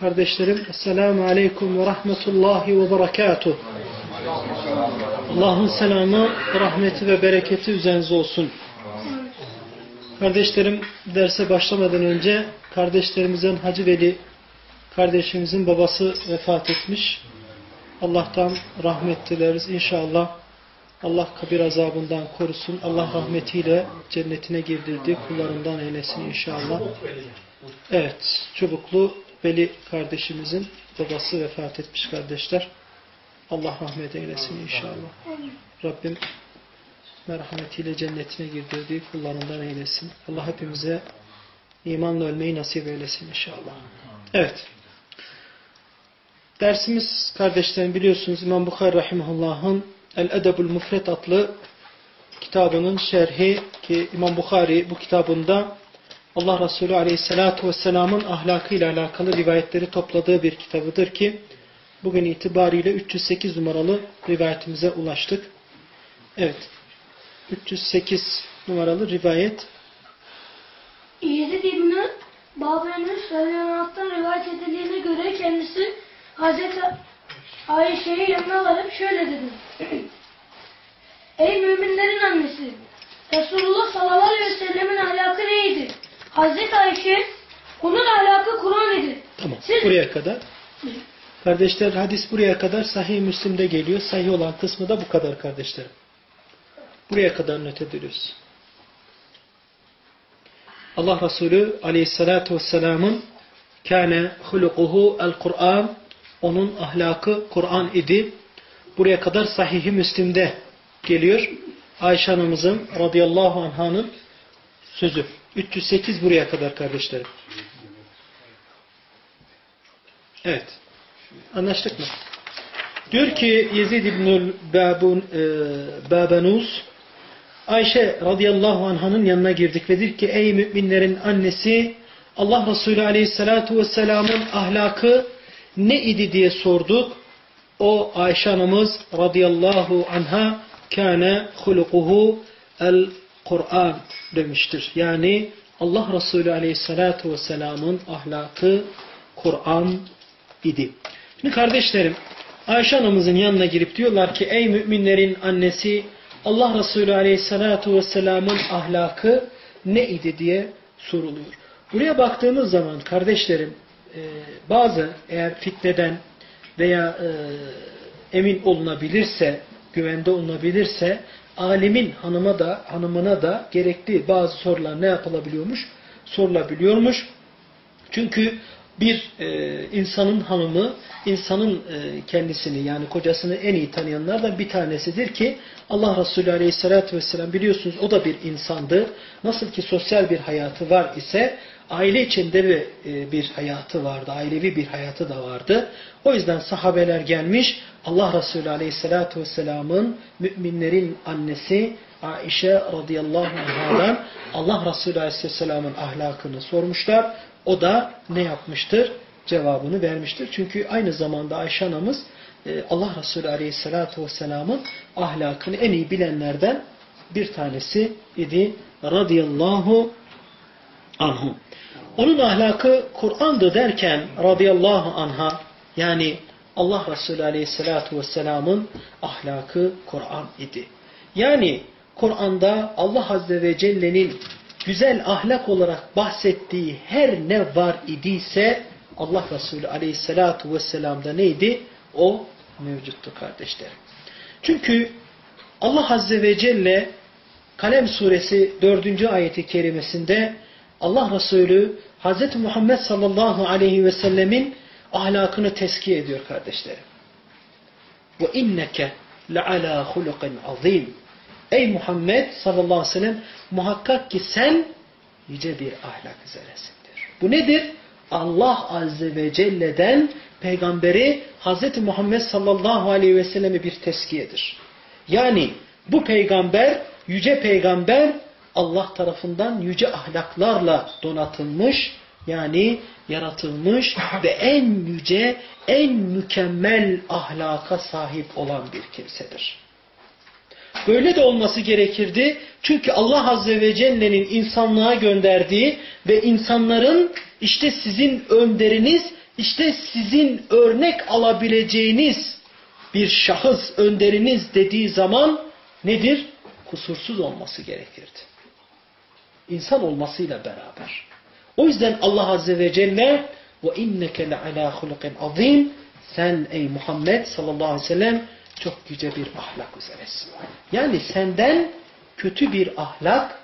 kardeşlerim Esselamu Aleyküm ve Rahmetullahi ve Berekatuh Allah'ın selamı, rahmeti ve bereketi üzerinize olsun. Kardeşlerim derse başlamadan önce kardeşlerimizin Hacı Veli kardeşimizin babası vefat etmiş. Allah'tan rahmet dileriz inşallah. Allah kabir azabından korusun. Allah rahmetiyle cennetine girdirdi. Kullarından eylesin inşallah. Evet, Çubuklu Veli kardeşimizin babası vefat etmiş kardeşler. Allah rahmet eylesin inşallah. Rabbim merhametiyle cennetine girdirdiği kullarından eylesin. Allah hepimize imanla ölmeyi nasip eylesin inşallah. Evet. Dersimiz kardeşlerim biliyorsunuz İmam Bukhari Rahimahullah'ın El-Edebul Mufret adlı kitabının şerhi ki İmam Bukhari bu kitabında Allah Resulü Aleyhisselatü Vesselam'ın ahlakıyla alakalı rivayetleri topladığı bir kitabıdır ki bugün itibariyle 308 numaralı rivayetimize ulaştık. Evet. 308 numaralı rivayet. Yezid İbni Babenüs Radyalanat'tan rivayet edildiğine göre kendisi Hazreti Ayşe'yi yanına varıp şöyle dedi. Ey müminlerin annesi! Resulullah sallallahu aleyhi ve sellemin ahlakı neydi? Hazreti Ayşe onun ahlakı Kur'an idi. Tamam. Siz- Buraya kadar. Kardeşler hadis buraya kadar sahih Müslim'de geliyor. Sahih olan kısmı da bu kadar kardeşlerim. Buraya kadar not ediliyoruz. Allah Resulü aleyhissalatu vesselamın kâne hulukuhu el Kur'an onun ahlakı Kur'an idi. Buraya kadar sahih Müslim'de geliyor. Ayşe anamızın radıyallahu anhanın sözü. 308 buraya kadar kardeşlerim. Evet. Anlaştık mı? Diyor ki Yezid İbnül Babun, e, Ayşe radıyallahu anhanın yanına girdik ve dedik ki ey müminlerin annesi Allah Resulü aleyhissalatu vesselamın ahlakı ne idi diye sorduk. O Ayşe anamız radıyallahu anha kâne hulukuhu el Kur'an demiştir. Yani Allah Resulü aleyhissalatu vesselamın ahlakı Kur'an idi. Şimdi kardeşlerim Ayşe anamızın yanına girip diyorlar ki ey müminlerin annesi Allah Resulü aleyhissalatu vesselamın ahlakı ne idi diye soruluyor. Buraya baktığımız zaman kardeşlerim e, bazı eğer fitneden veya e, emin olunabilirse, güvende olunabilirse alimin hanıma da hanımına da gerekli bazı sorular ne yapılabiliyormuş? Sorulabiliyormuş. Çünkü bir e, insanın hanımı, insanın e, kendisini yani kocasını en iyi tanıyanlardan bir tanesidir ki Allah Resulü Aleyhisselatü Vesselam biliyorsunuz o da bir insandı. Nasıl ki sosyal bir hayatı var ise aile içinde de e, bir hayatı vardı, ailevi bir hayatı da vardı. O yüzden sahabeler gelmiş Allah Resulü Aleyhisselatü Vesselam'ın müminlerin annesi Aişe radıyallahu anhadan Allah Resulü Aleyhisselam'ın ahlakını sormuşlar. O da ne yapmıştır? Cevabını vermiştir. Çünkü aynı zamanda Ayşe anamız e, Allah Resulü Aleyhisselatü Vesselam'ın ahlakını en iyi bilenlerden bir tanesi idi radıyallahu anhu. Onun ahlakı Kur'an'dı derken radıyallahu anha yani Allah Resulü Aleyhisselatü Vesselam'ın ahlakı Kur'an idi. Yani Kur'an'da Allah Azze ve Celle'nin güzel ahlak olarak bahsettiği her ne var idiyse Allah Resulü Aleyhisselatü Vesselam'da neydi? O mevcuttu kardeşlerim. Çünkü Allah Azze ve Celle Kalem suresi 4. ayeti kerimesinde Allah Resulü Hz. Muhammed sallallahu aleyhi ve sellemin ahlakını tezkiye ediyor kardeşlerim. Ve inneke leala hulukin azim. Ey Muhammed sallallahu aleyhi ve sellem muhakkak ki sen yüce bir ahlak üzeresindir. Bu nedir? Allah azze ve celle'den peygamberi Hz. Muhammed sallallahu aleyhi ve selleme bir teskiyedir. Yani bu peygamber, yüce peygamber Allah tarafından yüce ahlaklarla donatılmış, yani yaratılmış ve en yüce, en mükemmel ahlaka sahip olan bir kimsedir. Böyle de olması gerekirdi. Çünkü Allah Azze ve Celle'nin insanlığa gönderdiği ve insanların işte sizin önderiniz, işte sizin örnek alabileceğiniz bir şahıs önderiniz dediği zaman nedir? Kusursuz olması gerekirdi. İnsan olmasıyla beraber. O yüzden Allah Azze ve Celle ve inneke le'alâ hulukin azim sen ey Muhammed sallallahu aleyhi ve sellem çok yüce bir ahlak üzeresin. Yani senden kötü bir ahlak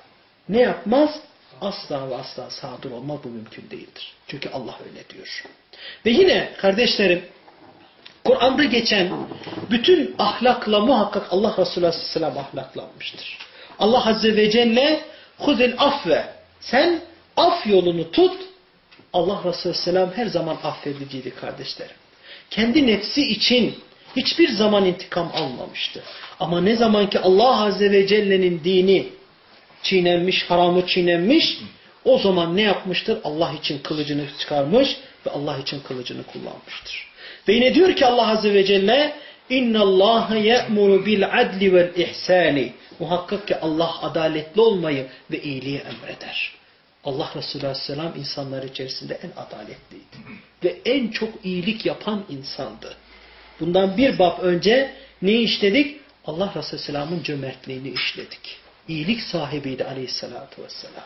ne yapmaz? Asla ve asla sadır olma bu mümkün değildir. Çünkü Allah öyle diyor. Ve yine kardeşlerim Kur'an'da geçen bütün ahlakla muhakkak Allah Resulü Aleyhisselam ahlaklanmıştır. Allah Azze ve Celle huzil afve sen af yolunu tut. Allah Resulü Aleyhisselam her zaman affediciydi kardeşlerim. Kendi nefsi için hiçbir zaman intikam almamıştı. Ama ne zaman ki Allah Azze ve Celle'nin dini çiğnenmiş, haramı çiğnenmiş, o zaman ne yapmıştır? Allah için kılıcını çıkarmış ve Allah için kılıcını kullanmıştır. Ve yine diyor ki Allah Azze ve Celle اِنَّ اللّٰهَ يَأْمُرُ بِالْعَدْلِ وَالْاِحْسَانِ Muhakkak ki Allah adaletli olmayı ve iyiliği emreder. Allah Resulü Aleyhisselam insanlar içerisinde en adaletliydi. Ve en çok iyilik yapan insandı. Bundan bir bab önce neyi işledik? Allah Resulü Aleyhisselam'ın cömertliğini işledik. İyilik sahibiydi Aleyhisselatü Vesselam.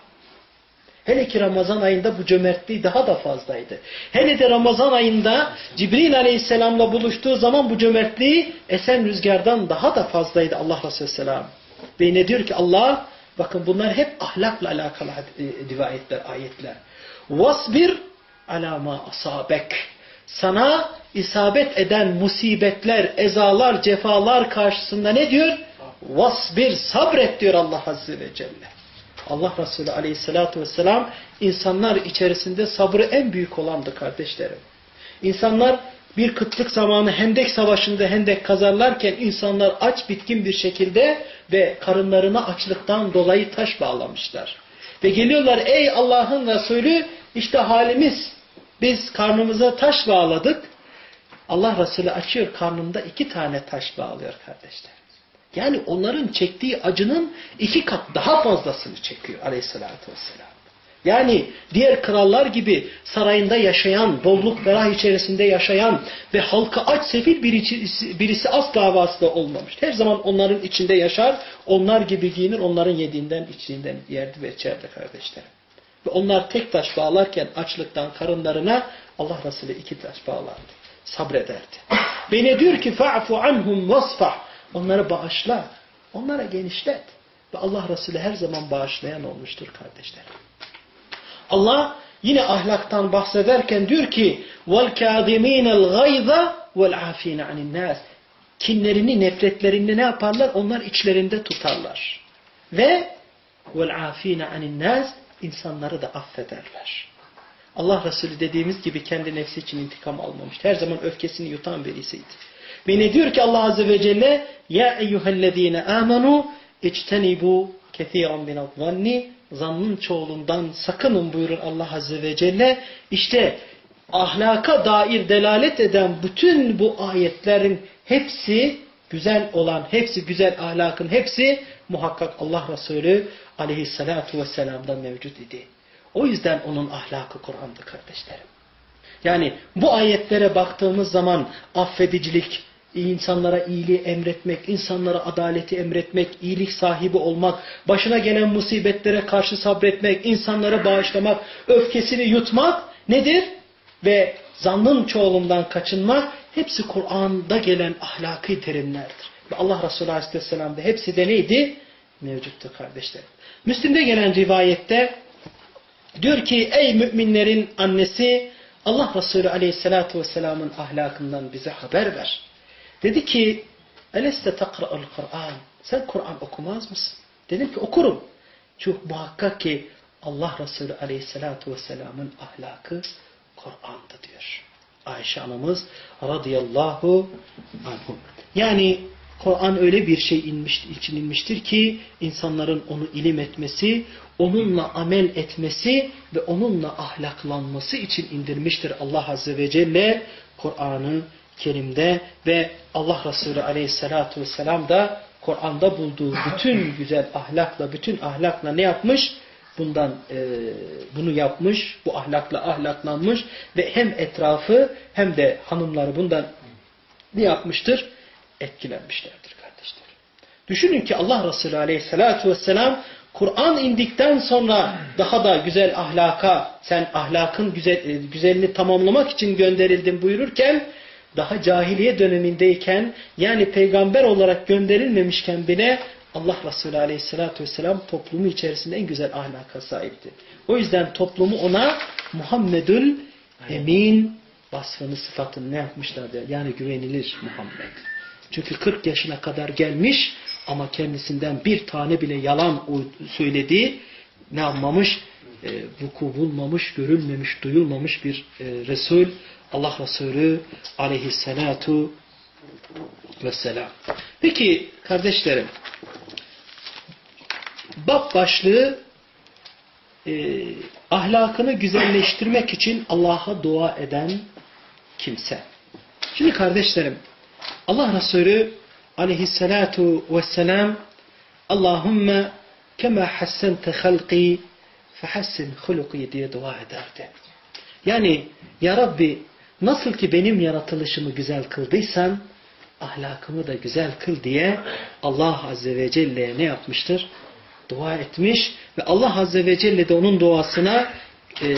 Hele ki Ramazan ayında bu cömertliği daha da fazlaydı. Hele de Ramazan ayında Cibril Aleyhisselam'la buluştuğu zaman bu cömertliği esen rüzgardan daha da fazlaydı Allah Resulü Aleyhisselam. Ve ne diyor ki Allah, bakın bunlar hep ahlakla alakalı rivayetler, ayetler. Vasbir alama asabek. Sana isabet eden musibetler, ezalar, cefalar karşısında ne diyor? Vasbir, sabret diyor Allah Azze ve Celle. Allah Resulü aleyhissalatü vesselam insanlar içerisinde sabrı en büyük olandı kardeşlerim. İnsanlar bir kıtlık zamanı Hendek Savaşı'nda Hendek kazarlarken insanlar aç bitkin bir şekilde ve karınlarına açlıktan dolayı taş bağlamışlar. Ve geliyorlar ey Allah'ın Resulü işte halimiz biz karnımıza taş bağladık. Allah Resulü açıyor karnında iki tane taş bağlıyor kardeşler. Yani onların çektiği acının iki kat daha fazlasını çekiyor aleyhissalatü vesselam. Yani diğer krallar gibi sarayında yaşayan, bolluk ferah içerisinde yaşayan ve halka aç sefil birisi, birisi asla vasıta olmamış. Her zaman onların içinde yaşar, onlar gibi giyinir, onların yediğinden, içtiğinden yerdi ve içerdi kardeşlerim. Ve onlar tek taş bağlarken açlıktan karınlarına Allah Resulü iki taş bağlardı. Sabrederdi. Ve ne diyor ki fa'fu anhum vasfah. Onları bağışla. Onlara genişlet. Ve Allah Resulü her zaman bağışlayan olmuştur kardeşlerim. Allah yine ahlaktan bahsederken diyor ki وَالْكَاذِم۪ينَ الْغَيْظَ وَالْعَاف۪ينَ عَنِ النَّاسِ Kinlerini, nefretlerini ne yaparlar? Onlar içlerinde tutarlar. Ve وَالْعَاف۪ينَ عَنِ النَّاسِ insanları da affederler. Allah Resulü dediğimiz gibi kendi nefsi için intikam almamıştı. Her zaman öfkesini yutan birisiydi. Ve ne diyor ki Allah Azze ve Celle Ya eyyühellezine amenu içtenibu kethiran minadvanni zannın çoğulundan sakının buyurun Allah Azze ve Celle. İşte ahlaka dair delalet eden bütün bu ayetlerin hepsi güzel olan, hepsi güzel ahlakın hepsi muhakkak Allah Resulü aleyhissalatu vesselam'dan mevcut idi. O yüzden onun ahlakı Kur'an'dı kardeşlerim. Yani bu ayetlere baktığımız zaman affedicilik, insanlara iyiliği emretmek, insanlara adaleti emretmek, iyilik sahibi olmak, başına gelen musibetlere karşı sabretmek, insanlara bağışlamak, öfkesini yutmak nedir? Ve zannın çoğulundan kaçınmak hepsi Kur'an'da gelen ahlaki terimlerdir. Ve Allah Resulü Aleyhisselam'da hepsi de neydi? Mevcuttu kardeşlerim. Müslim'de gelen rivayette diyor ki ey müminlerin annesi Allah Resulü Aleyhisselatü Vesselam'ın ahlakından bize haber ver. Dedi ki Eleste takra'ul Kur'an. Sen Kur'an okumaz mısın? Dedim ki okurum. Çünkü muhakkak ki Allah Resulü Aleyhisselatü Vesselam'ın ahlakı Kur'an'da diyor. Ayşe anamız radıyallahu anhu. Yani Kur'an öyle bir şey inmiş, için inmiştir ki insanların onu ilim etmesi, onunla amel etmesi ve onunla ahlaklanması için indirmiştir Allah Azze ve Celle Kur'an'ı Kerim'de ve Allah Resulü Aleyhisselatü Vesselam da Kur'an'da bulduğu bütün güzel ahlakla, bütün ahlakla ne yapmış? Bundan e, bunu yapmış, bu ahlakla ahlaklanmış ve hem etrafı hem de hanımları bundan ne yapmıştır? Etkilenmişlerdir kardeşler. Düşünün ki Allah Resulü Aleyhisselatü Vesselam Kur'an indikten sonra daha da güzel ahlaka, sen ahlakın güzel, e, güzelini tamamlamak için gönderildin buyururken daha cahiliye dönemindeyken yani peygamber olarak gönderilmemişken bile Allah Resulü Aleyhisselatü Vesselam toplumu içerisinde en güzel ahlaka sahipti. O yüzden toplumu ona Muhammedül Emin vasfını sıfatını ne yapmışlardı? Yani güvenilir Muhammed. Çünkü 40 yaşına kadar gelmiş ama kendisinden bir tane bile yalan söylediği ne yapmamış? E, vuku bulmamış, görülmemiş, duyulmamış bir e, Resul Allah Resulü aleyhissalatu vesselam. Peki kardeşlerim bab başlığı e, ahlakını güzelleştirmek için Allah'a dua eden kimse. Şimdi kardeşlerim Allah Resulü aleyhissalatu vesselam Allahümme kema hassente halqi fehassin huluki diye dua ederdi. Yani ya Rabbi Nasıl ki benim yaratılışımı güzel kıldıysan ahlakımı da güzel kıl diye Allah Azze ve Celle'ye ne yapmıştır? Dua etmiş ve Allah Azze ve Celle de onun duasına e,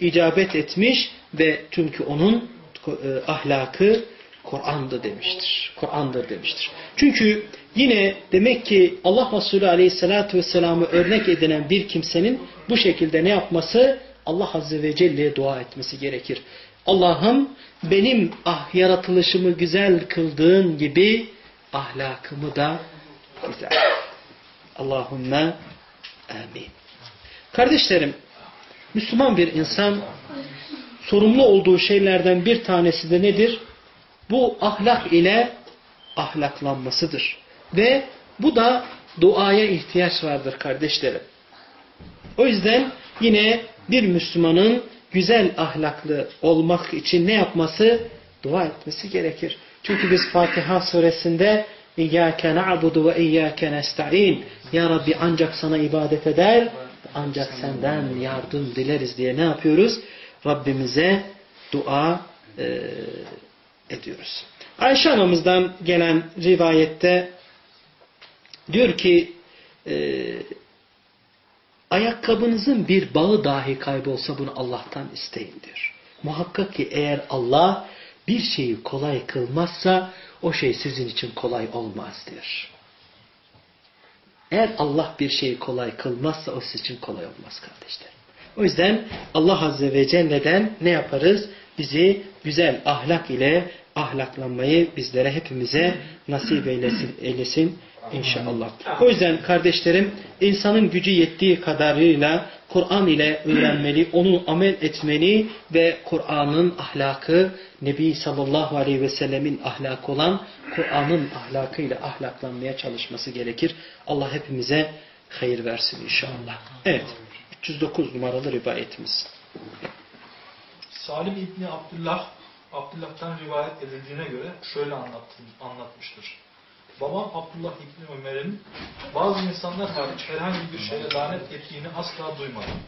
icabet etmiş ve çünkü onun e, ahlakı Kur'an'da demiştir. Kur'an'dır demiştir. Çünkü yine demek ki Allah Resulü Aleyhisselatü Vesselam'ı örnek edinen bir kimsenin bu şekilde ne yapması? Allah Azze ve Celle'ye dua etmesi gerekir. Allah'ım benim ah yaratılışımı güzel kıldığın gibi ahlakımı da güzel. Allahümme amin. Kardeşlerim, Müslüman bir insan sorumlu olduğu şeylerden bir tanesi de nedir? Bu ahlak ile ahlaklanmasıdır. Ve bu da duaya ihtiyaç vardır kardeşlerim. O yüzden yine bir Müslümanın güzel ahlaklı olmak için ne yapması? Dua etmesi gerekir. Çünkü biz Fatiha suresinde İyyâke na'budu ve iyyâke nesta'in Ya Rabbi ancak sana ibadet eder, ancak senden yardım dileriz diye ne yapıyoruz? Rabbimize dua e, ediyoruz. Ayşe anamızdan gelen rivayette diyor ki e, Ayakkabınızın bir bağı dahi kaybolsa bunu Allah'tan isteyin diyor. Muhakkak ki eğer Allah bir şeyi kolay kılmazsa o şey sizin için kolay olmaz diyor. Eğer Allah bir şeyi kolay kılmazsa o sizin için kolay olmaz kardeşler. O yüzden Allah Azze ve Celle'den ne yaparız? Bizi güzel ahlak ile ahlaklanmayı bizlere hepimize nasip eylesin. eylesin İnşallah. O yüzden kardeşlerim insanın gücü yettiği kadarıyla Kur'an ile öğrenmeli, onu amel etmeli ve Kur'an'ın ahlakı Nebi sallallahu aleyhi ve sellemin ahlakı olan Kur'an'ın ahlakıyla ahlaklanmaya çalışması gerekir. Allah hepimize hayır versin inşallah. Evet. 309 numaralı rivayetimiz. Salim İbni Abdullah, Abdullah'tan rivayet edildiğine göre şöyle anlatmıştır. Babam Abdullah İbni Ömer'in bazı insanlar hariç herhangi bir şeye lanet ettiğini asla duymadım.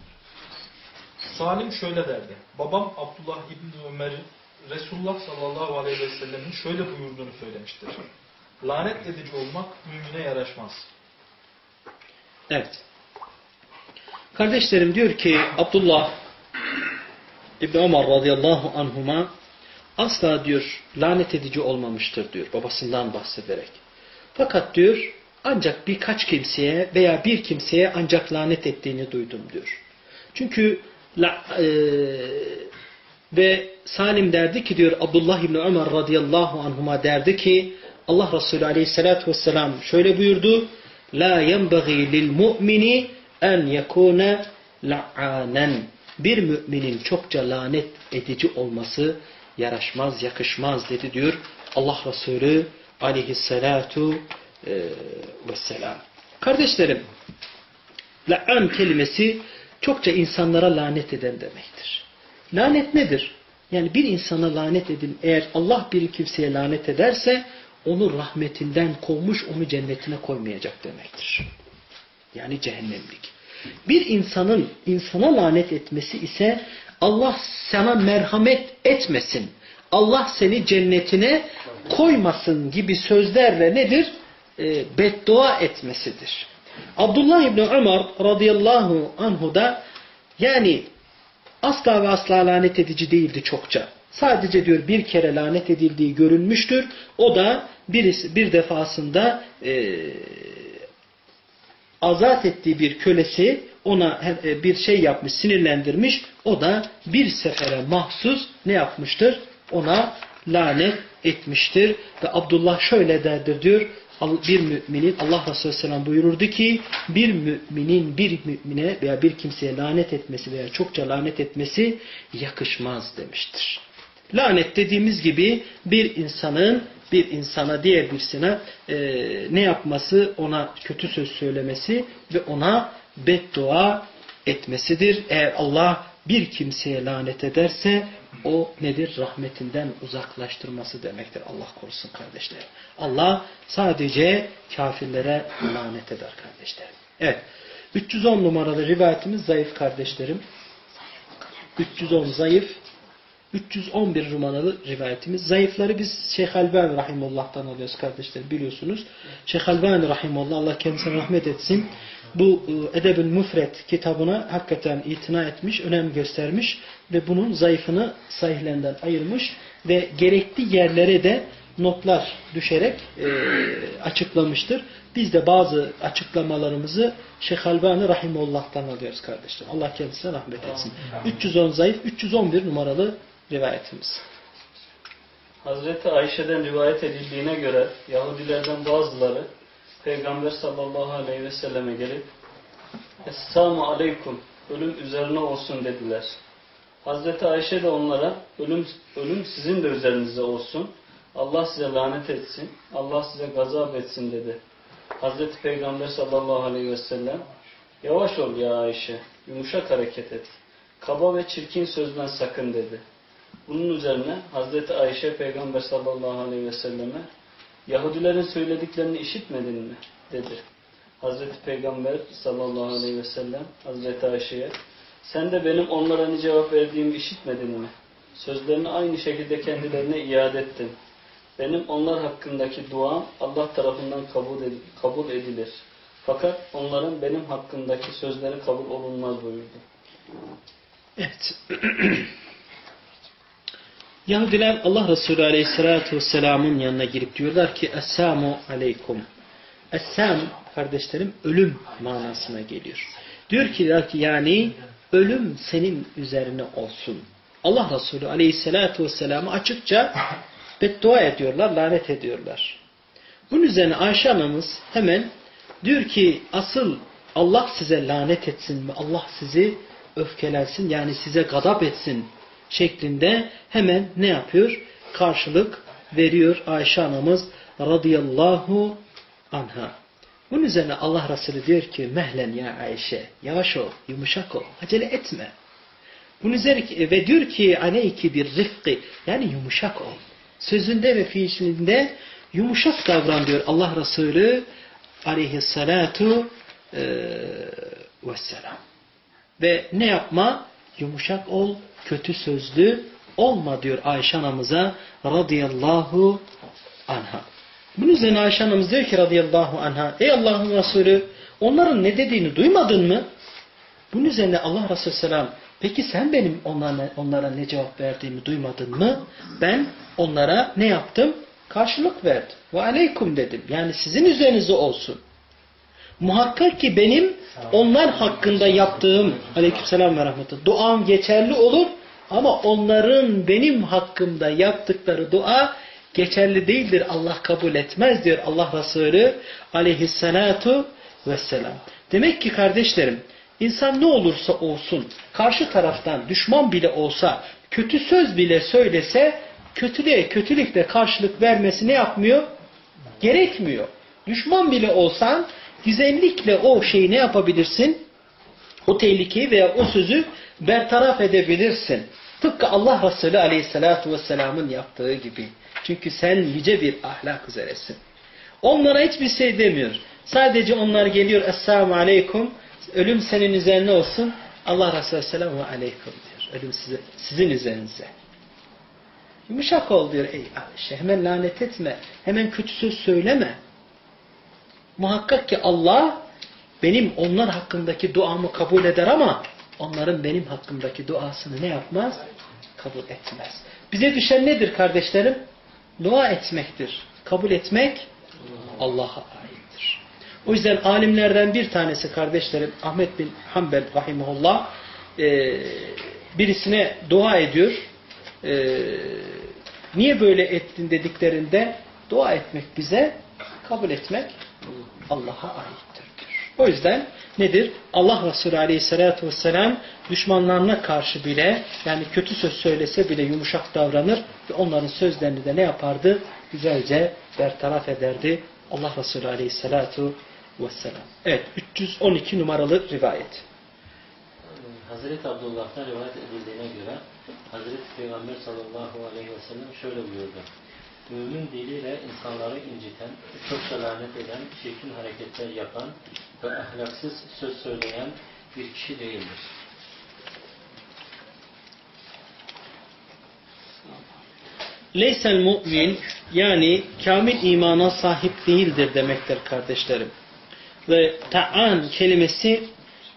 Salim şöyle derdi. Babam Abdullah İbni Ömer'in Resulullah sallallahu aleyhi ve sellemin şöyle buyurduğunu söylemiştir. Lanet edici olmak mümine yaraşmaz. Evet. Kardeşlerim diyor ki Abdullah İbni Ömer radıyallahu anhuma asla diyor lanet edici olmamıştır diyor babasından bahsederek. Fakat diyor ancak birkaç kimseye veya bir kimseye ancak lanet ettiğini duydum diyor. Çünkü la, e, ve Salim derdi ki diyor Abdullah İbni Ömer radıyallahu anhuma derdi ki Allah Resulü aleyhissalatü vesselam şöyle buyurdu La yenbagî lil mu'mini en yekûne la'anen bir müminin çokça lanet edici olması yaraşmaz, yakışmaz dedi diyor Allah Resulü aleyhissalatu e, vesselam. Kardeşlerim, la'an kelimesi çokça insanlara lanet eden demektir. Lanet nedir? Yani bir insana lanet edin. Eğer Allah bir kimseye lanet ederse onu rahmetinden kovmuş, onu cennetine koymayacak demektir. Yani cehennemlik. Bir insanın insana lanet etmesi ise Allah sana merhamet etmesin. Allah seni cennetine koymasın gibi sözlerle nedir? E, beddua etmesidir. Abdullah İbni Ömer radıyallahu anhu da yani asla ve asla lanet edici değildi çokça. Sadece diyor bir kere lanet edildiği görülmüştür. O da birisi, bir defasında e, azat ettiği bir kölesi ona e, bir şey yapmış, sinirlendirmiş. O da bir sefere mahsus ne yapmıştır? Ona lanet etmiştir. Ve Abdullah şöyle derdir diyor. Bir müminin Allah Resulü Aleyhisselam buyururdu ki bir müminin bir mümine veya bir kimseye lanet etmesi veya çokça lanet etmesi yakışmaz demiştir. Lanet dediğimiz gibi bir insanın bir insana diğer birisine e, ne yapması, ona kötü söz söylemesi ve ona beddua etmesidir. Eğer Allah bir kimseye lanet ederse o nedir? Rahmetinden uzaklaştırması demektir. Allah korusun kardeşlerim. Allah sadece kafirlere lanet eder kardeşlerim. Evet. 310 numaralı rivayetimiz zayıf kardeşlerim. 310 zayıf. 311 numaralı rivayetimiz. Zayıfları biz Şeyh Albani Rahimullah'tan alıyoruz kardeşler biliyorsunuz. Şeyh Albani Rahimullah Allah kendisine rahmet etsin. Bu e, Edebül Müfret kitabına hakikaten itina etmiş, önem göstermiş ve bunun zayıfını sahihlerinden ayırmış ve gerekli yerlere de notlar düşerek e, açıklamıştır. Biz de bazı açıklamalarımızı Şeyh Albani Rahimullah'tan alıyoruz kardeşler. Allah kendisine rahmet etsin. 310 zayıf, 311 numaralı rivayetimiz. Hazreti Ayşe'den rivayet edildiğine göre Yahudilerden bazıları Peygamber sallallahu aleyhi ve selleme gelip Esselamu aleyküm ölüm üzerine olsun dediler. Hazreti Ayşe de onlara ölüm, ölüm sizin de üzerinize olsun. Allah size lanet etsin. Allah size gazap etsin dedi. Hazreti Peygamber sallallahu aleyhi ve sellem yavaş ol ya Ayşe yumuşak hareket et. Kaba ve çirkin sözden sakın dedi. Bunun üzerine Hazreti Ayşe Peygamber sallallahu aleyhi ve selleme Yahudilerin söylediklerini işitmedin mi? dedi. Hazreti Peygamber sallallahu aleyhi ve sellem Hazreti Ayşe'ye sen de benim onlara ne cevap verdiğimi işitmedin mi? Sözlerini aynı şekilde kendilerine iade ettin. Benim onlar hakkındaki duam Allah tarafından kabul edilir. Fakat onların benim hakkındaki sözleri kabul olunmaz buyurdu. Evet. Yahudiler Allah Resulü Aleyhisselatü Vesselam'ın yanına girip diyorlar ki Esselamu Aleykum. Essam kardeşlerim ölüm manasına geliyor. Diyor ki yani ölüm senin üzerine olsun. Allah Resulü Aleyhisselatü Vesselam'ı açıkça beddua ediyorlar, lanet ediyorlar. Bunun üzerine Ayşe anamız hemen diyor ki asıl Allah size lanet etsin mi? Allah sizi öfkelensin yani size gadap etsin şeklinde hemen ne yapıyor? Karşılık veriyor Ayşe anamız radıyallahu anha. Bunun üzerine Allah Resulü diyor ki mehlen ya Ayşe yavaş ol, yumuşak ol, acele etme. Bunun üzerine ve diyor ki aleyki bir rıfkı yani yumuşak ol. Sözünde ve fiilinde yumuşak davran diyor Allah Resulü aleyhissalatu e, vesselam. Ve ne yapma? Yumuşak ol, kötü sözlü olma diyor Ayşe anamıza radıyallahu anha. Bunun üzerine Ayşe anamız diyor ki radıyallahu anha ey Allah'ın Resulü onların ne dediğini duymadın mı? Bunun üzerine Allah Resulü selam peki sen benim onlara, onlara ne cevap verdiğimi duymadın mı? Ben onlara ne yaptım? Karşılık verdim. Ve aleykum dedim. Yani sizin üzerinize olsun. Muhakkak ki benim onlar hakkında yaptığım aleykümselam ve rahmetullah duam geçerli olur ama onların benim hakkımda yaptıkları dua geçerli değildir. Allah kabul etmez diyor Allah Resulü aleyhissalatu vesselam. Demek ki kardeşlerim insan ne olursa olsun karşı taraftan düşman bile olsa kötü söz bile söylese kötülüğe kötülükle karşılık vermesi ne yapmıyor? Gerekmiyor. Düşman bile olsan güzellikle o şeyi ne yapabilirsin? O tehlikeyi veya o sözü bertaraf edebilirsin. Tıpkı Allah Resulü Aleyhisselatü Vesselam'ın yaptığı gibi. Çünkü sen yüce bir ahlak üzeresin. Onlara hiçbir şey demiyor. Sadece onlar geliyor Esselamu Aleyküm. Ölüm senin üzerine olsun. Allah Resulü ve Aleyküm diyor. Ölüm size, sizin üzerinize. Yumuşak ol diyor. Ey Ayşe hemen lanet etme. Hemen kötü söz söyleme. Muhakkak ki Allah benim onlar hakkındaki duamı kabul eder ama onların benim hakkımdaki duasını ne yapmaz? Kabul etmez. Bize düşen nedir kardeşlerim? Dua etmektir. Kabul etmek Allah'a aittir. O yüzden alimlerden bir tanesi kardeşlerim Ahmet bin Hanbel rahimahullah e, birisine dua ediyor. E, niye böyle ettin dediklerinde dua etmek bize kabul etmek Allah'a aittir. O yüzden nedir? Allah Resulü Aleyhisselatü Vesselam düşmanlarına karşı bile yani kötü söz söylese bile yumuşak davranır ve onların sözlerini de ne yapardı? Güzelce bertaraf ederdi Allah Resulü Aleyhisselatü Vesselam. Evet 312 numaralı rivayet. Hazreti Abdullah'tan rivayet edildiğine göre Hazreti Peygamber sallallahu aleyhi ve sellem şöyle buyurdu. Mümin diliyle insanları inciten, çokça lanet eden, çirkin hareketler yapan ve ahlaksız söz söyleyen bir kişi değildir. Leysel mu'min yani kamil imana sahip değildir demektir kardeşlerim. Ve ta'an kelimesi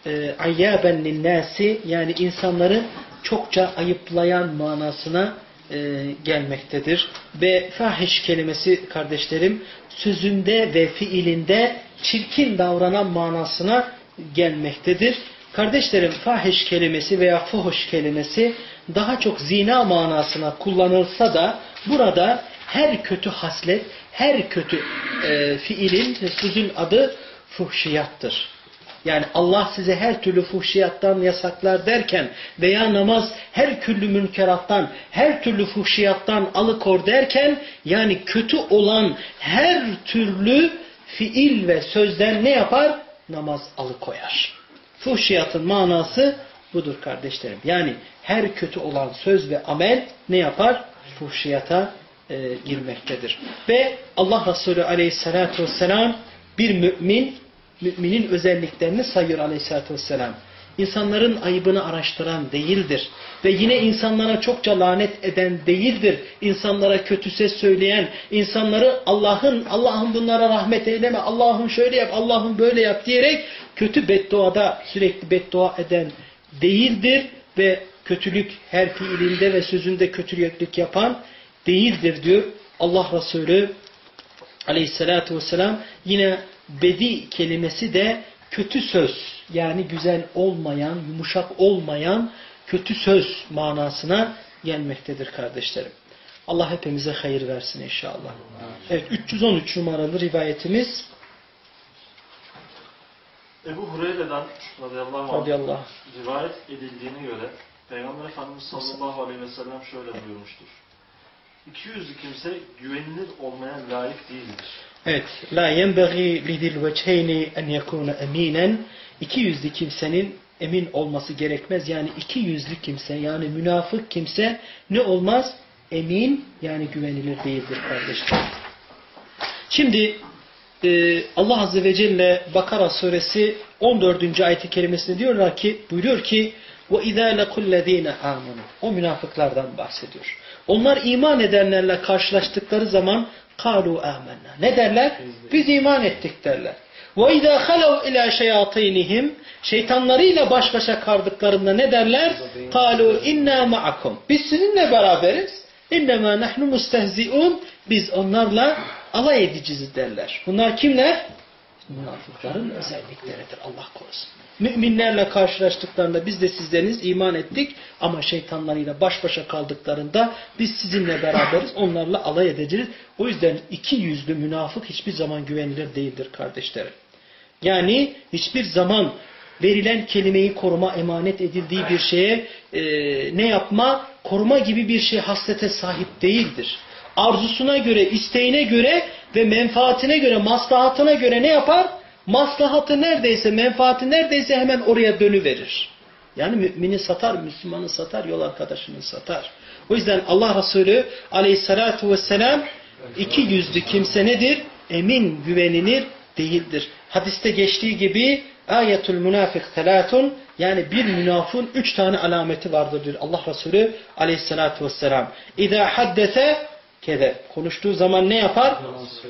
e, ayyaben linnâsi yani insanları çokça ayıplayan manasına e, gelmektedir. Ve fahiş kelimesi kardeşlerim sözünde ve fiilinde çirkin davranan manasına gelmektedir. Kardeşlerim fahiş kelimesi veya fuhuş kelimesi daha çok zina manasına kullanılsa da burada her kötü haslet, her kötü e, fiilin sözün adı fuhşiyattır. Yani Allah size her türlü fuhşiyattan yasaklar derken veya namaz her türlü münkerattan, her türlü fuhşiyattan alıkor derken yani kötü olan her türlü fiil ve sözden ne yapar? Namaz alıkoyar. Fuhşiyatın manası budur kardeşlerim. Yani her kötü olan söz ve amel ne yapar? Fuhşiyata e, girmektedir. Ve Allah Resulü aleyhissalatü vesselam bir mümin müminin özelliklerini sayıyor aleyhissalatü vesselam. İnsanların ayıbını araştıran değildir. Ve yine insanlara çokça lanet eden değildir. İnsanlara kötü ses söyleyen, insanları Allah'ın Allah'ın bunlara rahmet eyleme, Allah'ın şöyle yap, Allah'ın böyle yap diyerek kötü bedduada sürekli beddua eden değildir. Ve kötülük her fiilinde ve sözünde kötülük yapan değildir diyor Allah Resulü aleyhissalatü vesselam. Yine bedi kelimesi de kötü söz yani güzel olmayan, yumuşak olmayan kötü söz manasına gelmektedir kardeşlerim. Allah hepimize hayır versin inşallah. Evet 313 numaralı rivayetimiz Ebu Hureyre'den radıyallahu anh radıyallahu rivayet edildiğine göre Peygamber Efendimiz sallallahu aleyhi ve sellem şöyle buyurmuştur. 200 kimse güvenilir olmaya layık değildir. Evet. La yenbeği lidil veçheyni en yekune eminen. İki yüzlü kimsenin emin olması gerekmez. Yani iki yüzlü kimse yani münafık kimse ne olmaz? Emin yani güvenilir değildir kardeşler. Şimdi e, Allah Azze ve Celle Bakara suresi 14. ayeti kerimesinde diyorlar ki buyuruyor ki وَاِذَا لَقُوا الَّذ۪ينَ آمَنُوا O münafıklardan bahsediyor. Onlar iman edenlerle karşılaştıkları zaman قَالُوا آمَنَّا Ne derler? Biz iman ettik derler. وَاِذَا خَلَوْا اِلَى شَيَاطِينِهِمْ Şeytanlarıyla baş başa kaldıklarında ne derler? قَالُوا اِنَّا مَعَكُمْ Biz sizinle beraberiz. اِنَّمَا نَحْنُ مُسْتَهْزِئُونَ Biz onlarla alay ediciz derler. Bunlar kimler? Münafıkların özellikleridir Allah korusun. Müminlerle karşılaştıklarında biz de sizleriniz iman ettik ama şeytanlarıyla baş başa kaldıklarında biz sizinle beraberiz onlarla alay edeceğiz. O yüzden iki yüzlü münafık hiçbir zaman güvenilir değildir kardeşlerim. Yani hiçbir zaman verilen kelimeyi koruma, emanet edildiği bir şeye e, ne yapma, koruma gibi bir şey haslete sahip değildir. Arzusuna göre, isteğine göre ve menfaatine göre, maslahatına göre ne yapar? Maslahatı neredeyse, menfaati neredeyse hemen oraya dönüverir. Yani mümini satar, Müslümanı satar, yol arkadaşını satar. O yüzden Allah Resulü aleyhissalatu vesselam iki yüzlü kimse nedir? Emin, güvenilir değildir. Hadiste geçtiği gibi ayetul münafık telatun yani bir münafın üç tane alameti vardır diyor Allah Resulü aleyhissalatu vesselam. İza haddese kede. Konuştuğu zaman ne yapar?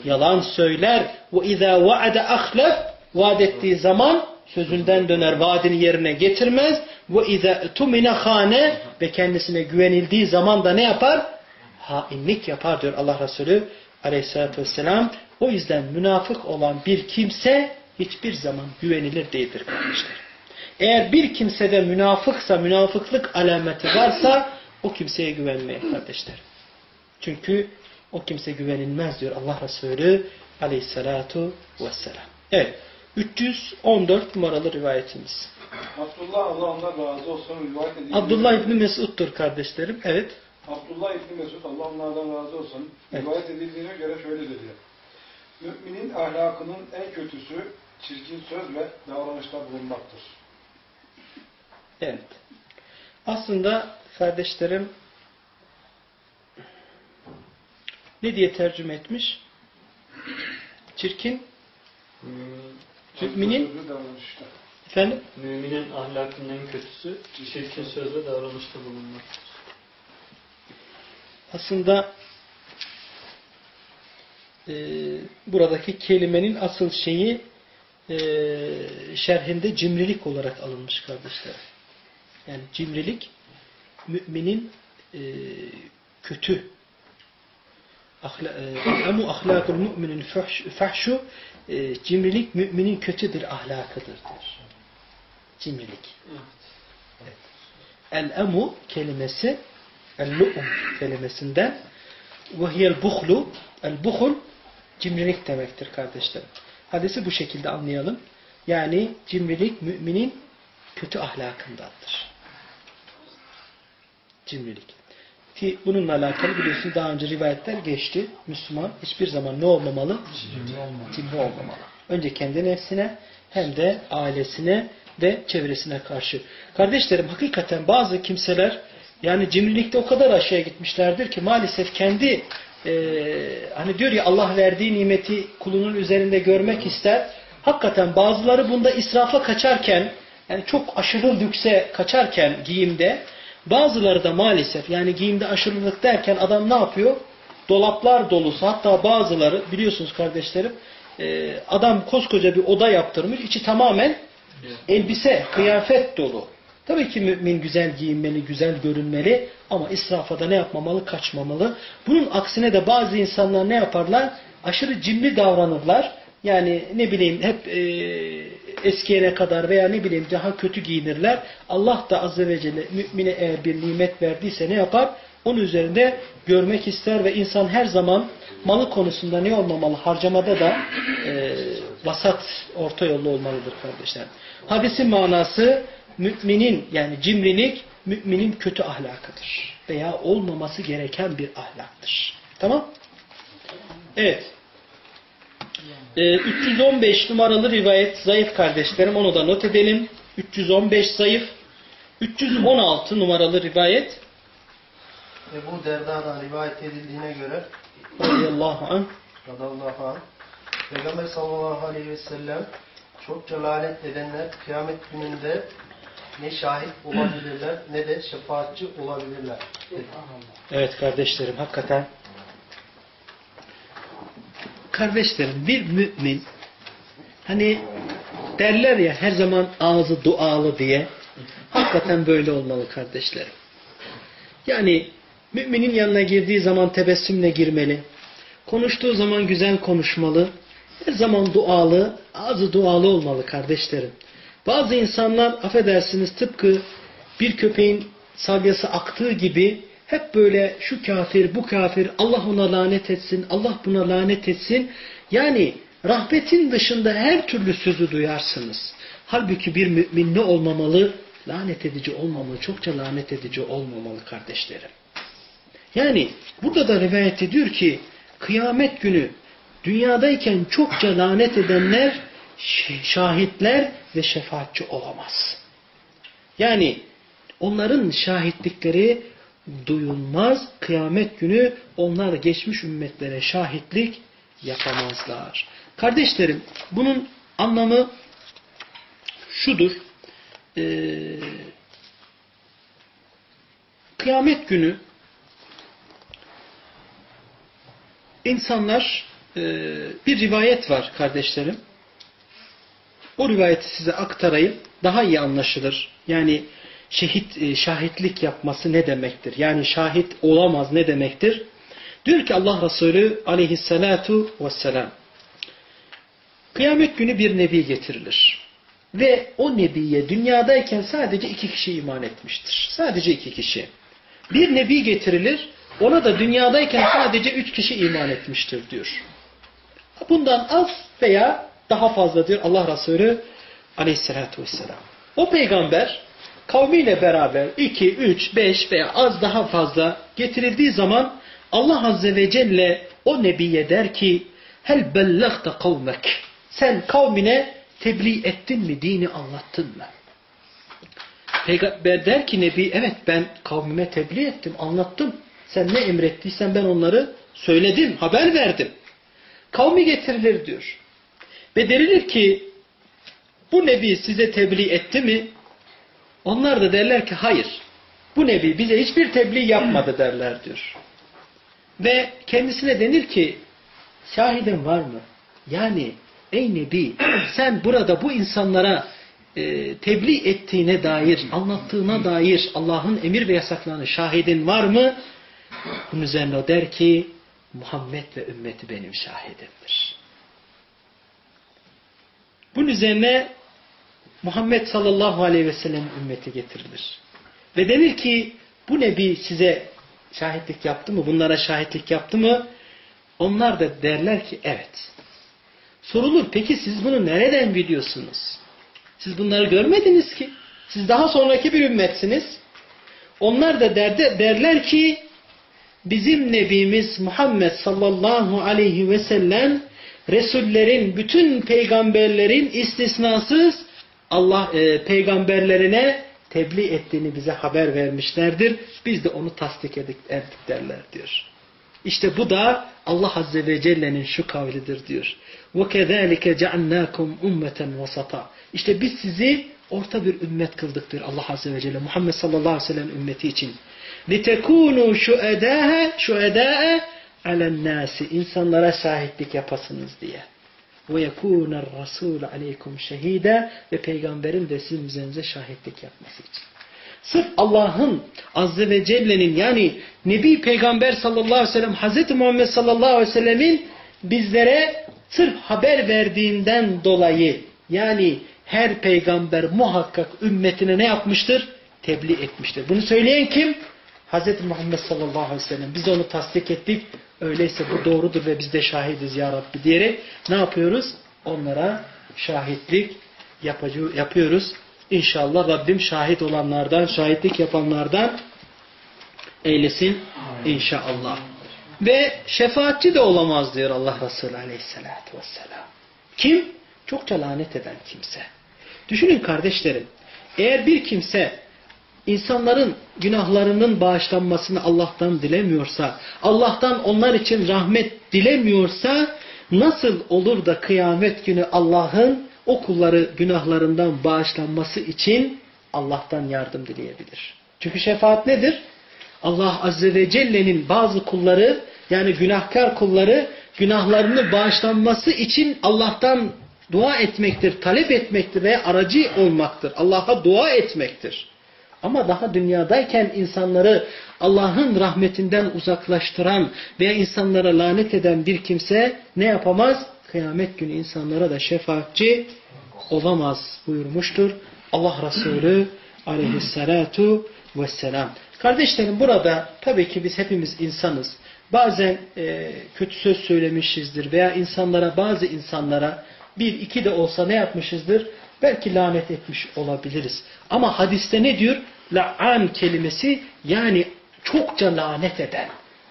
Yalan söyler. Ve izâ vaade ahlef. Vaad ettiği zaman sözünden döner, vaadini yerine getirmez. Ve izâ tumine hane ve kendisine güvenildiği zaman da ne yapar? Hainlik yapar diyor Allah Resulü aleyhissalatü vesselam. O yüzden münafık olan bir kimse hiçbir zaman güvenilir değildir kardeşler. Eğer bir kimsede münafıksa, münafıklık alameti varsa o kimseye güvenmeyin kardeşler. Çünkü o kimse güvenilmez diyor Allah Resulü aleyhissalatu vesselam. Evet. 314 numaralı rivayetimiz. Abdullah Allah ondan razı olsun rivayet edildiği Abdullah İbni Mesud'dur kardeşlerim. Evet. Abdullah İbni Mesud Allah onlardan razı olsun Evet. rivayet edildiğine göre şöyle dedi. Müminin ahlakının en kötüsü çirkin söz ve davranışta bulunmaktır. Evet. Aslında kardeşlerim ne diye tercüme etmiş? Çirkin müminin Sözlü davranışta. efendim Müminin ahlakının en kötüsü çirkin söz ve davranışta bulunmaktır. aslında e, buradaki kelimenin asıl şeyi e, şerhinde cimrilik olarak alınmış kardeşler. Yani cimrilik müminin e, kötü emu ahlakul müminin fahşu e, cimrilik müminin kötü bir ahlakıdır der. Cimrilik. Evet. El-emu kelimesi el-lu'um kelimesinden ve hiyel buhlu el-buhul cimrilik demektir kardeşlerim. Hadisi bu şekilde anlayalım. Yani cimrilik müminin kötü ahlakındandır. Cimrilik. Ki bununla alakalı biliyorsun daha önce rivayetler geçti. Müslüman hiçbir zaman ne olmamalı? Cimri olmamalı. Önce kendi nefsine hem de ailesine ve çevresine karşı. Kardeşlerim hakikaten bazı kimseler yani cimrilikte o kadar aşağıya gitmişlerdir ki maalesef kendi e, hani diyor ya Allah verdiği nimeti kulunun üzerinde görmek ister. Hakikaten bazıları bunda israfa kaçarken yani çok aşırı lükse kaçarken giyimde bazıları da maalesef yani giyimde aşırılık derken adam ne yapıyor? Dolaplar dolusu hatta bazıları biliyorsunuz kardeşlerim e, adam koskoca bir oda yaptırmış içi tamamen elbise, kıyafet dolu. Tabii ki mümin güzel giyinmeli, güzel görünmeli ama israfa da ne yapmamalı? Kaçmamalı. Bunun aksine de bazı insanlar ne yaparlar? Aşırı cimri davranırlar. Yani ne bileyim hep e, eskiyene kadar veya ne bileyim daha kötü giyinirler. Allah da Azze ve Celle mümine eğer bir nimet verdiyse ne yapar? Onun üzerinde görmek ister ve insan her zaman malı konusunda ne olmamalı? Harcamada da e, vasat, orta yollu olmalıdır kardeşler. Hadisin manası müminin yani cimrilik müminin kötü ahlakıdır. Veya olmaması gereken bir ahlaktır. Tamam? Evet. Ee, 315 numaralı rivayet zayıf kardeşlerim onu da not edelim. 315 zayıf, 316 numaralı rivayet Ebu Derda'dan rivayet edildiğine göre radıyallahu anh radallahu anh Peygamber sallallahu aleyhi ve sellem çokça lanet edenler kıyamet gününde ne şahit olabilirler ne de şefaatçi olabilirler. dedi. Evet kardeşlerim hakikaten kardeşlerim bir mümin hani derler ya her zaman ağzı dualı diye hakikaten böyle olmalı kardeşlerim. Yani müminin yanına girdiği zaman tebessümle girmeli. Konuştuğu zaman güzel konuşmalı. Her zaman dualı, ağzı dualı olmalı kardeşlerim. Bazı insanlar affedersiniz tıpkı bir köpeğin salyası aktığı gibi hep böyle şu kafir, bu kafir, Allah ona lanet etsin, Allah buna lanet etsin. Yani rahmetin dışında her türlü sözü duyarsınız. Halbuki bir mümin ne olmamalı? Lanet edici olmamalı, çokça lanet edici olmamalı kardeşlerim. Yani burada da rivayet ediyor ki kıyamet günü dünyadayken çokça lanet edenler şahitler ve şefaatçi olamaz. Yani onların şahitlikleri duyulmaz. Kıyamet günü onlar geçmiş ümmetlere şahitlik yapamazlar. Kardeşlerim bunun anlamı şudur. Ee, kıyamet günü insanlar e, bir rivayet var kardeşlerim. O rivayeti size aktarayım. Daha iyi anlaşılır. Yani şehit e, şahitlik yapması ne demektir? Yani şahit olamaz ne demektir? Diyor ki Allah Resulü aleyhissalatu vesselam Kıyamet günü bir nebi getirilir. Ve o nebiye dünyadayken sadece iki kişi iman etmiştir. Sadece iki kişi. Bir nebi getirilir. Ona da dünyadayken sadece üç kişi iman etmiştir diyor. Bundan az veya daha fazla diyor Allah Resulü aleyhissalatü vesselam. O peygamber kavmiyle beraber 2, 3, 5 veya az daha fazla getirildiği zaman Allah Azze ve Celle o nebiye der ki hel bellagta kavmek sen kavmine tebliğ ettin mi dini anlattın mı? Peygamber der ki Nebi evet ben kavmime tebliğ ettim anlattım. Sen ne emrettiysen ben onları söyledim haber verdim. Kavmi getirilir diyor. Ve denilir ki bu Nebi size tebliğ etti mi? Onlar da derler ki hayır. Bu Nebi bize hiçbir tebliğ yapmadı derler diyor. Ve kendisine denir ki şahidin var mı? Yani ey Nebi sen burada bu insanlara e, tebliğ ettiğine dair, anlattığına dair Allah'ın emir ve yasaklarını şahidin var mı? Bunun üzerine o der ki Muhammed ve ümmeti benim şahidimdir. Bunun üzerine Muhammed sallallahu aleyhi ve sellem ümmeti getirilir. Ve denir ki bu nebi size şahitlik yaptı mı? Bunlara şahitlik yaptı mı? Onlar da derler ki evet. Sorulur peki siz bunu nereden biliyorsunuz? Siz bunları görmediniz ki. Siz daha sonraki bir ümmetsiniz. Onlar da derde, derler ki bizim Nebimiz Muhammed sallallahu aleyhi ve sellem Resullerin, bütün peygamberlerin istisnasız Allah e, peygamberlerine tebliğ ettiğini bize haber vermişlerdir. Biz de onu tasdik ettik, ettik derler diyor. İşte bu da Allah Azze ve Celle'nin şu kavlidir diyor. وَكَذَٰلِكَ جَعَلْنَاكُمْ اُمَّةً وَسَطًا İşte biz sizi orta bir ümmet kıldık diyor Allah Azze ve Celle. Muhammed sallallahu aleyhi ve sellem ümmeti için. لِتَكُونُوا شُؤَدَاءَ شُؤَدَاءَ عَلَى النَّاسِ İnsanlara şahitlik yapasınız diye. Ve yekûner rasûl aleykum şehide ve peygamberin de sizin üzerinize şahitlik yapması için. Sırf Allah'ın Azze ve Celle'nin yani Nebi Peygamber sallallahu aleyhi ve sellem Hazreti Muhammed sallallahu aleyhi ve sellemin bizlere sırf haber verdiğinden dolayı yani her peygamber muhakkak ümmetine ne yapmıştır? Tebliğ etmiştir. Bunu söyleyen kim? Hazreti Muhammed sallallahu aleyhi ve sellem. Biz onu tasdik ettik. Öyleyse bu doğrudur ve biz de şahidiz ya Rabbi diyerek ne yapıyoruz? Onlara şahitlik yapıyoruz. İnşallah Rabbim şahit olanlardan, şahitlik yapanlardan eylesin inşallah. Ve şefaatçi de olamaz diyor Allah Resulü aleyhissalatü vesselam. Kim? Çokça lanet eden kimse. Düşünün kardeşlerim. Eğer bir kimse insanların günahlarının bağışlanmasını Allah'tan dilemiyorsa, Allah'tan onlar için rahmet dilemiyorsa nasıl olur da kıyamet günü Allah'ın o kulları günahlarından bağışlanması için Allah'tan yardım dileyebilir. Çünkü şefaat nedir? Allah Azze ve Celle'nin bazı kulları yani günahkar kulları günahlarını bağışlanması için Allah'tan dua etmektir, talep etmektir ve aracı olmaktır. Allah'a dua etmektir. Ama daha dünyadayken insanları Allah'ın rahmetinden uzaklaştıran veya insanlara lanet eden bir kimse ne yapamaz? Kıyamet günü insanlara da şefaatçi olamaz buyurmuştur. Allah Resulü aleyhissalatu vesselam. Kardeşlerim burada tabii ki biz hepimiz insanız. Bazen e, kötü söz söylemişizdir veya insanlara bazı insanlara bir iki de olsa ne yapmışızdır? Belki lanet etmiş olabiliriz. Ama hadiste ne diyor? La'an kelimesi yani çokça lanet eden.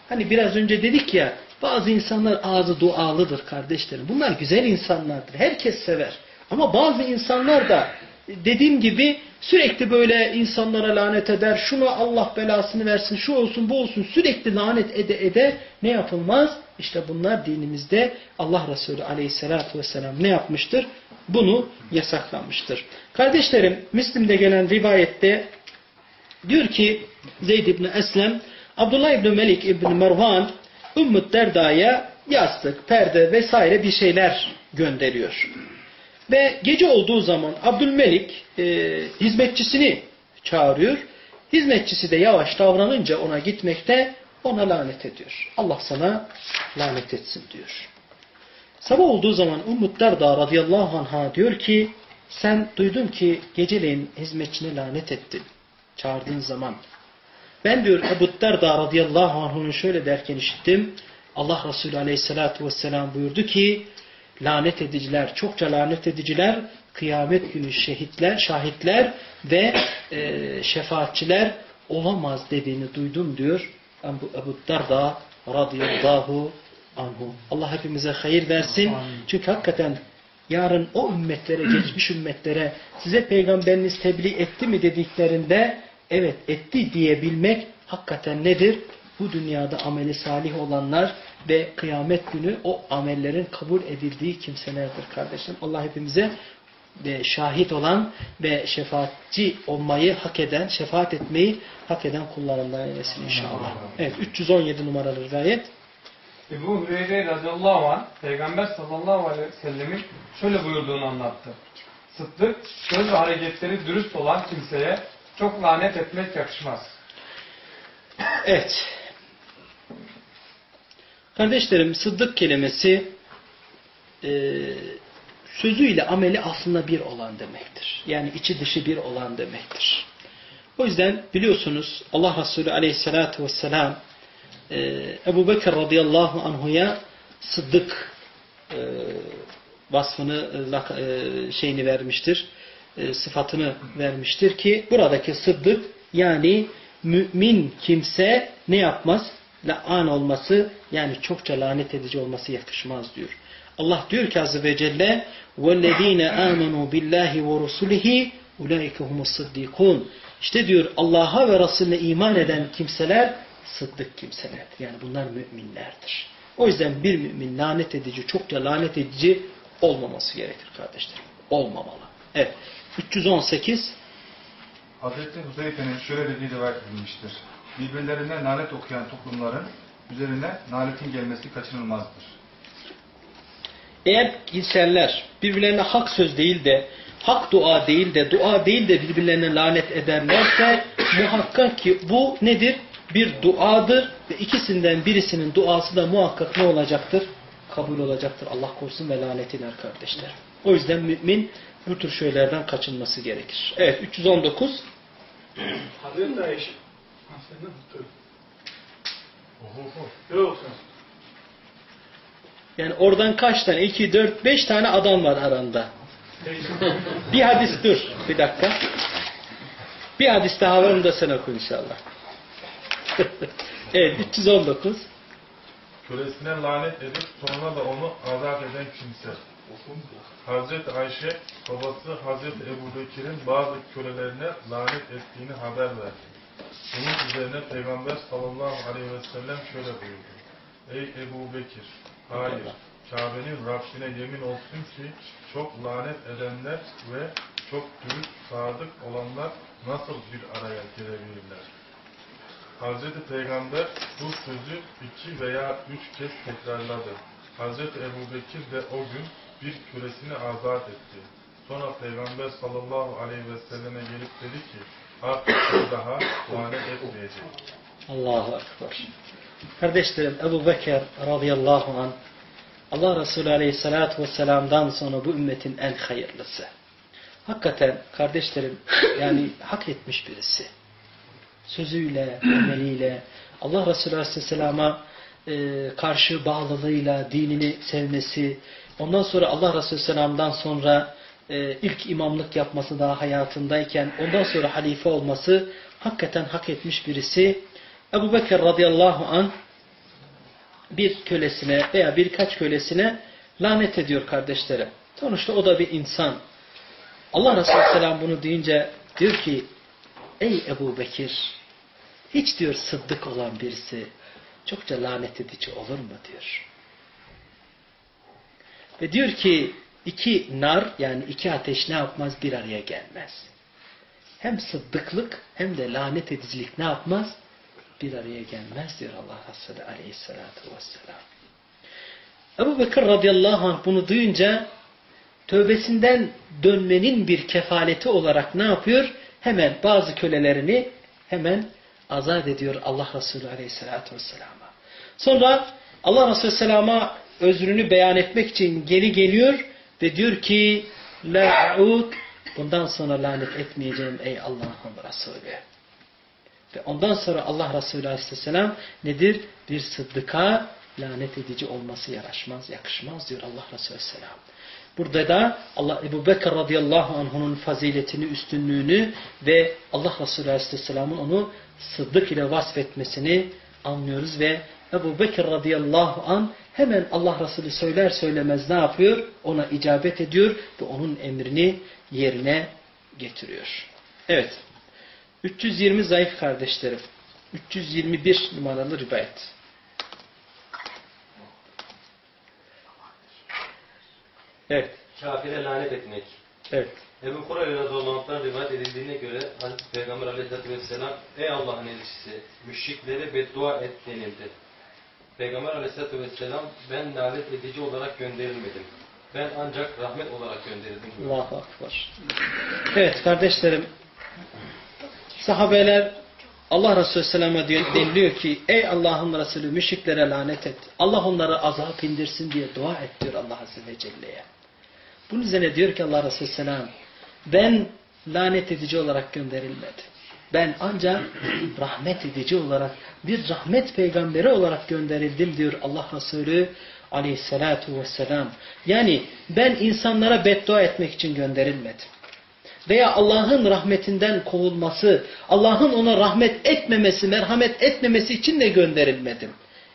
Hani biraz önce dedik ya bazı insanlar ağzı dualıdır kardeşlerim. Bunlar güzel insanlardır. Herkes sever. Ama bazı insanlar da dediğim gibi sürekli böyle insanlara lanet eder. Şunu Allah belasını versin, şu olsun, bu olsun sürekli lanet ede ede ne yapılmaz? İşte bunlar dinimizde Allah Resulü aleyhissalatü vesselam ne yapmıştır? Bunu yasaklamıştır. Kardeşlerim, Müslim'de gelen rivayette diyor ki Zeyd İbni Eslem, Abdullah İbni Melik İbni Mervan, Ümmü Derda'ya yastık, perde vesaire bir şeyler gönderiyor. Ve gece olduğu zaman Abdülmelik e, hizmetçisini çağırıyor. Hizmetçisi de yavaş davranınca ona gitmekte ona lanet ediyor. Allah sana lanet etsin diyor. Sabah olduğu zaman Ümmü Derda radıyallahu anh'a diyor ki sen duydum ki geceleyin hizmetçine lanet ettin. Çağırdığın zaman. Ben diyor Ebu Derda radıyallahu anh'ın şöyle derken işittim. Allah Resulü aleyhissalatu vesselam buyurdu ki lanet ediciler, çokça lanet ediciler, kıyamet günü şehitler, şahitler ve e, şefaatçiler olamaz dediğini duydum diyor Ebu, Ebu Darda radıyallahu anhu. Allah hepimize hayır versin. Çünkü hakikaten yarın o ümmetlere, geçmiş ümmetlere size peygamberiniz tebliğ etti mi dediklerinde evet etti diyebilmek hakikaten nedir? Bu dünyada ameli salih olanlar ve kıyamet günü o amellerin kabul edildiği kimselerdir kardeşim. Allah hepimize ve şahit olan ve şefaatçi olmayı hak eden, şefaat etmeyi hak eden kullarından eylesin inşallah. Evet 317 numaralı rivayet. Ebu Hureyre radıyallahu anh Peygamber sallallahu aleyhi ve sellemin şöyle buyurduğunu anlattı. Sıddık söz ve hareketleri dürüst olan kimseye çok lanet etmek yakışmaz. Evet. Kardeşlerim sıddık kelimesi e, sözüyle ameli aslında bir olan demektir. Yani içi dışı bir olan demektir. O yüzden biliyorsunuz Allah Resulü aleyhissalatü vesselam e, Ebu Bekir radıyallahu anhuya sıddık e, vasfını e, şeyini vermiştir. E, sıfatını vermiştir ki buradaki sıddık yani mümin kimse ne yapmaz? La'an olması yani çokça lanet edici olması yakışmaz diyor. Allah diyor ki Azze ve Celle وَالَّذ۪ينَ آمَنُوا بِاللّٰهِ وَرُسُلِهِ اُولَٰئِكَ هُمُ الصِّدِّقُونَ İşte diyor Allah'a ve Resulüne iman eden kimseler sıddık kimselerdir. Yani bunlar müminlerdir. O yüzden bir mümin lanet edici, çokça lanet edici olmaması gerekir kardeşlerim. Olmamalı. Evet. 318 Hazreti Huzeyfe'nin şöyle dediği rivayet edilmiştir. Birbirlerine lanet okuyan toplumların üzerine lanetin gelmesi kaçınılmazdır. Eğer insanlar birbirlerine hak söz değil de hak dua değil de dua değil de birbirlerine lanet ederlerse muhakkak ki bu nedir? Bir duadır ve ikisinden birisinin duası da muhakkak ne olacaktır? Kabul olacaktır. Allah korusun ve lanetiler kardeşler. O yüzden mümin bu tür şeylerden kaçınması gerekir. Evet 319 Hazreti Ayşe. Yok. Yani oradan kaç tane? 2, 4, 5 tane adam var aranda. bir hadis dur. Bir dakika. Bir hadis daha var onu da sen oku inşallah. evet 319 kölesine lanet edip sonra da onu azat eden kimse. Hazreti Ayşe babası Hazreti Ebu Bekir'in bazı kölelerine lanet ettiğini haber verdi. Bunun üzerine Peygamber sallallahu aleyhi ve sellem şöyle buyurdu. Ey Ebu Bekir! Hayır, Kabe'nin Rabbine yemin olsun ki çok lanet edenler ve çok dürüst, sadık olanlar nasıl bir araya gelebilirler? Hazreti Peygamber bu sözü iki veya üç kez tekrarladı. Hazreti Ebu Bekir de o gün bir kölesini azat etti. Sonra Peygamber sallallahu aleyhi ve selleme gelip dedi ki artık. Allahu Ekber. Kardeşlerim Ebu Bekir radıyallahu an Allah Resulü aleyhissalatü vesselam'dan sonra bu ümmetin en hayırlısı. Hakikaten kardeşlerim yani hak etmiş birisi. Sözüyle, ameliyle, Allah Resulü aleyhisselama e, karşı bağlılığıyla dinini sevmesi, ondan sonra Allah Resulü aleyhisselamdan sonra e, ilk imamlık yapması daha hayatındayken ondan sonra halife olması hakikaten hak etmiş birisi. Ebu Bekir radıyallahu an bir kölesine veya birkaç kölesine lanet ediyor kardeşlerim. Sonuçta o da bir insan. Allah Resulü Selam bunu deyince diyor ki ey Ebu Bekir hiç diyor sıddık olan birisi çokça lanet edici olur mu diyor. Ve diyor ki iki nar yani iki ateş ne yapmaz bir araya gelmez. Hem sıddıklık hem de lanet edicilik ne yapmaz? Bir araya gelmez diyor Allah Resulü aleyhissalatu vesselam. Ebu Bekir radıyallahu anh bunu duyunca tövbesinden dönmenin bir kefaleti olarak ne yapıyor? Hemen bazı kölelerini hemen azat ediyor Allah Resulü aleyhissalatu vesselama. Sonra Allah Resulü Aleyhisselam'a özrünü beyan etmek için geri geliyor ve diyor ki la'ud bundan sonra lanet etmeyeceğim ey Allah'ın Resulü. Ve ondan sonra Allah Resulü Aleyhisselam nedir? Bir sıddıka lanet edici olması yaraşmaz, yakışmaz diyor Allah Resulü Aleyhisselam. Burada da Allah Ebu Bekir radıyallahu anh'unun faziletini, üstünlüğünü ve Allah Resulü Aleyhisselam'ın onu sıddık ile vasfetmesini anlıyoruz ve Ebu Bekir radıyallahu an hemen Allah Resulü söyler söylemez ne yapıyor? Ona icabet ediyor ve onun emrini yerine getiriyor. Evet. 320 zayıf kardeşlerim. 321 numaralı rivayet. Evet. Kafire lanet etmek. Evet. Ebu Hureyre radıyallahu rivayet edildiğine göre Hazreti Peygamber aleyhissalatü vesselam Ey Allah'ın elçisi müşriklere beddua et denildi. Peygamber aleyhissalatü vesselam ben lanet edici olarak gönderilmedim. Ben ancak rahmet olarak gönderildim. Allahu Akbar. Evet kardeşlerim sahabeler Allah Resulü Aleyhisselam'a deniliyor ki ey Allah'ın Resulü müşriklere lanet et. Allah onlara azap indirsin diye dua et diyor Allah Azze ve Celle'ye. Bunun üzerine diyor ki Allah Resulü Aleyhisselam ben lanet edici olarak gönderilmedim. Ben ancak rahmet edici olarak bir rahmet peygamberi olarak gönderildim diyor Allah Resulü aleyhissalatu vesselam. Yani ben insanlara beddua etmek için gönderilmedim. Veya Allah'ın rahmetinden kovulması, Allah'ın ona rahmet etmemesi, merhamet etmemesi için de gönderilmedim.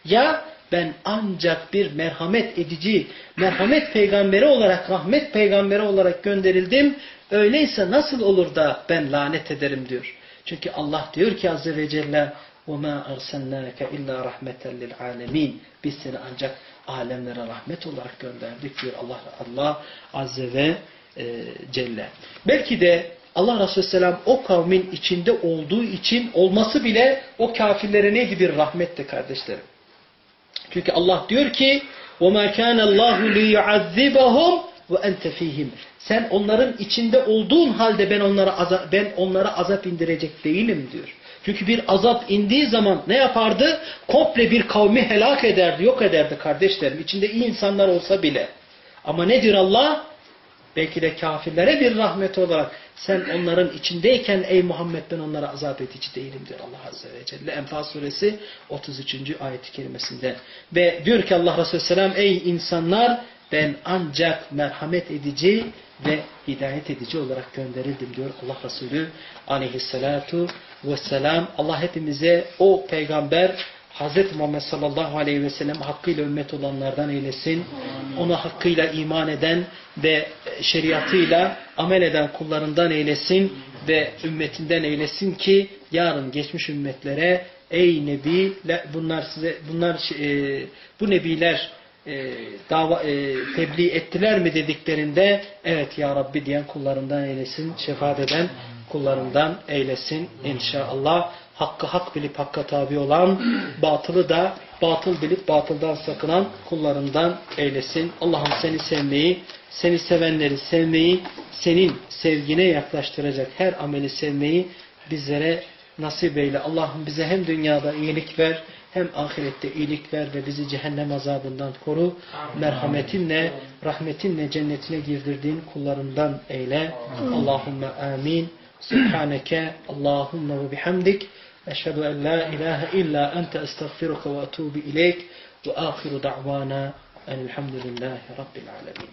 Ya ben ancak bir merhamet edici, merhamet peygamberi olarak, rahmet peygamberi olarak gönderildim. Öyleyse nasıl olur da ben lanet ederim diyor. Çünkü Allah diyor ki Azze ve Celle وَمَا أَرْسَلْنَاكَ اِلَّا رَحْمَةً لِلْعَالَمِينَ Biz seni ancak alemlere rahmet olarak gönderdik diyor Allah, Allah Azze ve e, Celle. Belki de Allah Resulü Selam o kavmin içinde olduğu için olması bile o kafirlere neydi bir rahmetti kardeşlerim. Çünkü Allah diyor ki وَمَا كَانَ اللّٰهُ لِيُعَذِّبَهُمْ ve ente fihim. Sen onların içinde olduğun halde ben onlara azap, ben onlara azap indirecek değilim diyor. Çünkü bir azap indiği zaman ne yapardı? Komple bir kavmi helak ederdi, yok ederdi kardeşlerim. İçinde iyi insanlar olsa bile. Ama nedir Allah? Belki de kafirlere bir rahmet olarak sen onların içindeyken ey Muhammed ben onlara azap edici değilim diyor Allah Azze ve Celle. Enfal suresi 33. ayet-i kerimesinde. Ve diyor ki Allah Resulü Selam ey insanlar ben ancak merhamet edici ve hidayet edici olarak gönderildim diyor Allah Resulü aleyhissalatu vesselam. Allah hepimize o peygamber Hz. Muhammed sallallahu aleyhi ve sellem hakkıyla ümmet olanlardan eylesin. Ona hakkıyla iman eden ve şeriatıyla amel eden kullarından eylesin ve ümmetinden eylesin ki yarın geçmiş ümmetlere ey nebi bunlar size bunlar e, bu nebiler e, dava, e, tebliğ ettiler mi dediklerinde evet ya Rabbi diyen kullarından eylesin, şefaat eden kullarından eylesin inşallah. Hakkı hak bilip hakka tabi olan, batılı da batıl bilip batıldan sakınan kullarından eylesin. Allah'ım seni sevmeyi, seni sevenleri sevmeyi, senin sevgine yaklaştıracak her ameli sevmeyi bizlere nasip eyle. Allah'ım bize hem dünyada iyilik ver, hem ahirette iyilik ver ve bizi cehennem azabından koru. Merhametinle, rahmetinle cennetine girdirdiğin kullarından eyle. Allahümme amin. Subhaneke Allahümme ve bihamdik. Eşhedü en la ilahe illa ente estağfiruka ve etubu ileyk. Ve ahiru da'vana elhamdülillahi rabbil alemin.